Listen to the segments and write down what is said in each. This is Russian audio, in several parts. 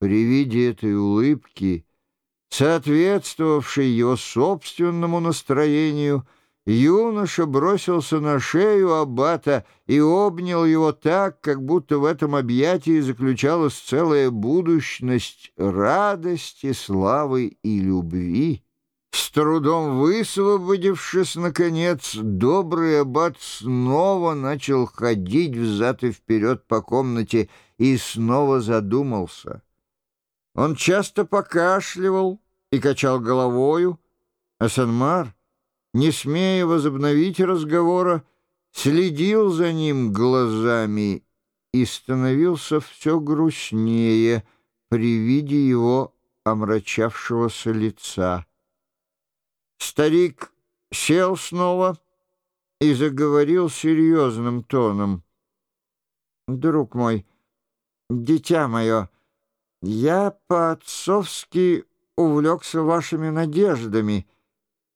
При виде этой улыбки, соответствовавшей его собственному настроению, юноша бросился на шею аббата и обнял его так, как будто в этом объятии заключалась целая будущность радости, славы и любви. С трудом высвободившись, наконец, добрый аббат снова начал ходить взад и вперед по комнате и снова задумался. Он часто покашливал и качал головою, а Санмар, не смея возобновить разговора, следил за ним глазами и становился все грустнее при виде его омрачавшегося лица. Старик сел снова и заговорил серьезным тоном. «Друг мой, дитя мое, я по-отцовски увлекся вашими надеждами,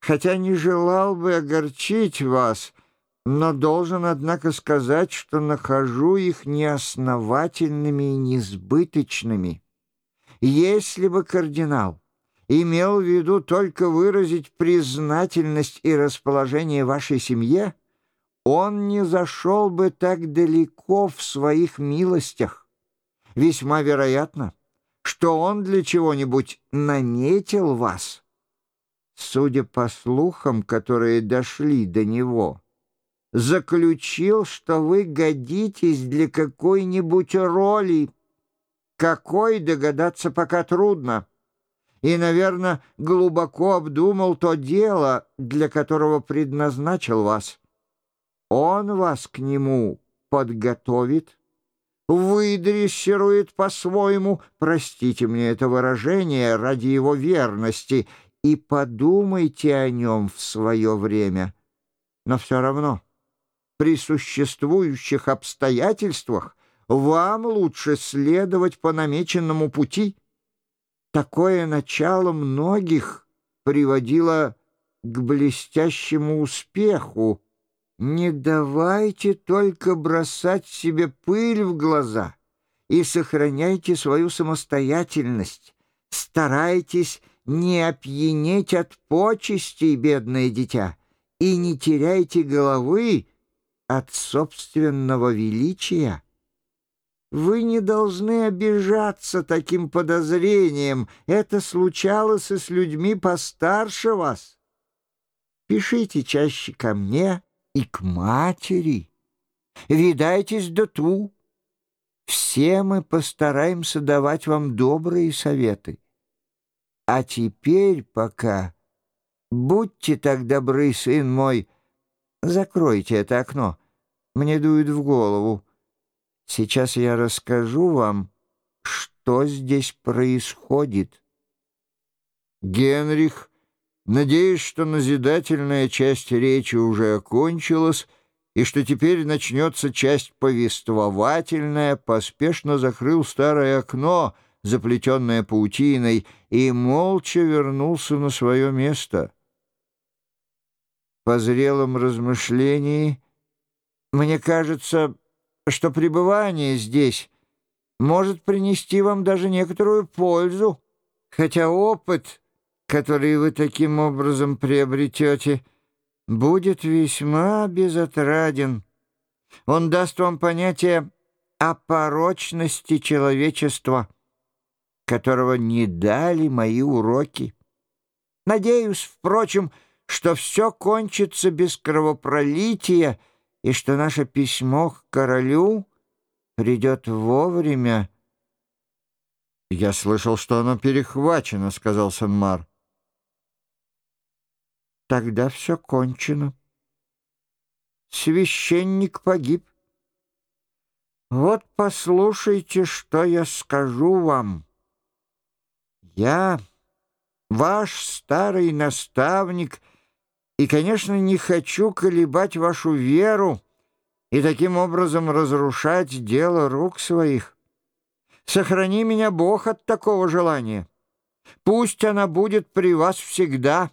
хотя не желал бы огорчить вас, но должен, однако, сказать, что нахожу их неосновательными и несбыточными. Если бы кардинал имел в виду только выразить признательность и расположение вашей семье, он не зашел бы так далеко в своих милостях. Весьма вероятно, что он для чего-нибудь наметил вас. Судя по слухам, которые дошли до него, заключил, что вы годитесь для какой-нибудь роли. Какой догадаться пока трудно и, наверное, глубоко обдумал то дело, для которого предназначил вас. Он вас к нему подготовит, выдрессирует по-своему, простите мне это выражение, ради его верности, и подумайте о нем в свое время. Но все равно, при существующих обстоятельствах вам лучше следовать по намеченному пути — Такое начало многих приводило к блестящему успеху. Не давайте только бросать себе пыль в глаза и сохраняйте свою самостоятельность. Старайтесь не опьянеть от почестей, бедное дитя, и не теряйте головы от собственного величия. Вы не должны обижаться таким подозрением. Это случалось и с людьми постарше вас. Пишите чаще ко мне и к матери. Видайтесь до ту. Все мы постараемся давать вам добрые советы. А теперь пока будьте так добры, сын мой, закройте это окно. Мне дует в голову. Сейчас я расскажу вам, что здесь происходит. Генрих, надеясь, что назидательная часть речи уже окончилась, и что теперь начнется часть повествовательная, поспешно закрыл старое окно, заплетенное паутиной, и молча вернулся на свое место. По зрелом размышлении, мне кажется, что пребывание здесь может принести вам даже некоторую пользу, хотя опыт, который вы таким образом приобретете, будет весьма безотраден. Он даст вам понятие о порочности человечества, которого не дали мои уроки. Надеюсь, впрочем, что все кончится без кровопролития, и что наше письмо к королю придет вовремя. «Я слышал, что оно перехвачено», — сказал Санмар. «Тогда все кончено. Священник погиб. Вот послушайте, что я скажу вам. Я, ваш старый наставник — и, конечно, не хочу колебать вашу веру и таким образом разрушать дело рук своих. Сохрани меня, Бог, от такого желания. Пусть она будет при вас всегда.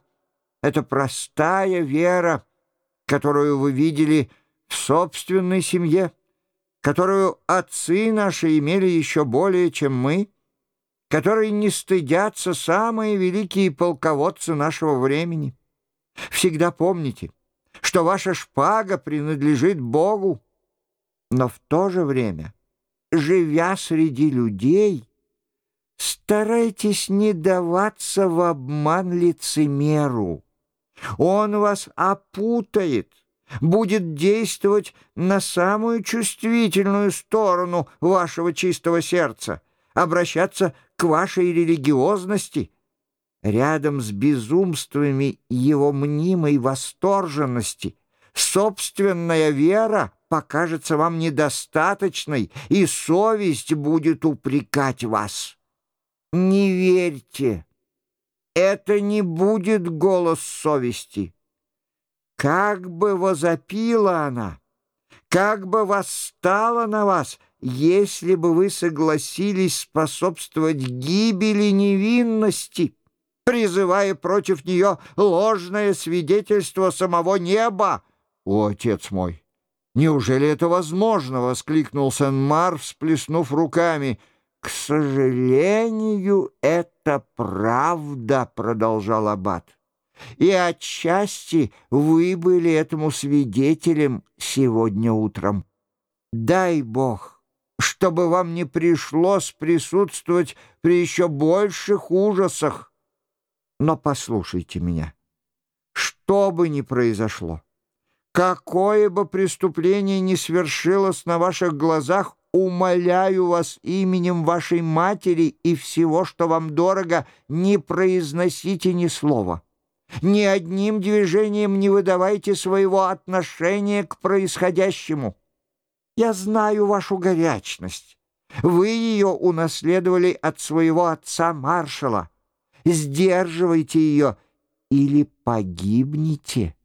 Это простая вера, которую вы видели в собственной семье, которую отцы наши имели еще более, чем мы. которой не стыдятся самые великие полководцы нашего времени. Всегда помните, что ваша шпага принадлежит Богу, но в то же время, живя среди людей, старайтесь не даваться в обман лицемеру. Он вас опутает, будет действовать на самую чувствительную сторону вашего чистого сердца, обращаться к вашей религиозности. Рядом с безумствами его мнимой восторженности собственная вера покажется вам недостаточной, и совесть будет упрекать вас. Не верьте, это не будет голос совести. Как бы возопила она, как бы восстала на вас, если бы вы согласились способствовать гибели невинности, призывая против нее ложное свидетельство самого неба. О, отец мой! Неужели это возможно? — воскликнул Сен-Мар, всплеснув руками. К сожалению, это правда, — продолжал Аббат и отчасти вы были этому свидетелем сегодня утром. Дай Бог, чтобы вам не пришлось присутствовать при еще больших ужасах. Но послушайте меня, что бы ни произошло, какое бы преступление ни свершилось на ваших глазах, умоляю вас именем вашей матери и всего, что вам дорого, не произносите ни слова. Ни одним движением не выдавайте своего отношения к происходящему. Я знаю вашу горячность. Вы ее унаследовали от своего отца-маршала. Сдерживайте ее или погибнете.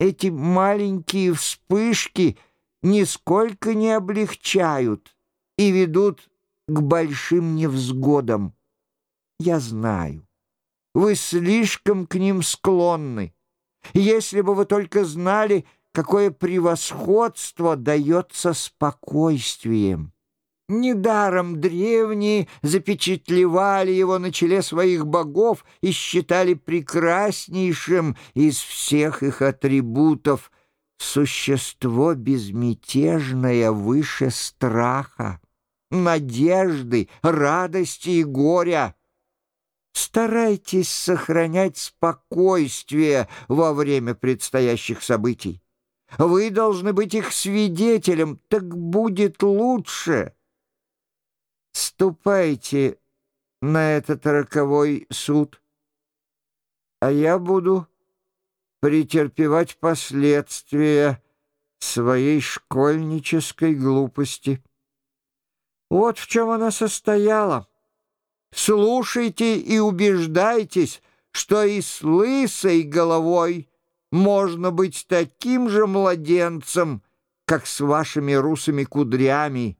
Эти маленькие вспышки нисколько не облегчают и ведут к большим невзгодам. Я знаю. Вы слишком к ним склонны. Если бы вы только знали, какое превосходство дается спокойствием. Недаром древние запечатлевали его на челе своих богов и считали прекраснейшим из всех их атрибутов существо безмятежное выше страха, надежды, радости и горя. Старайтесь сохранять спокойствие во время предстоящих событий. Вы должны быть их свидетелем, так будет лучше. Ступайте на этот роковой суд, а я буду претерпевать последствия своей школьнической глупости. Вот в чем она состояла. Слушайте и убеждайтесь, что и с лысой головой можно быть таким же младенцем, как с вашими русыми кудрями,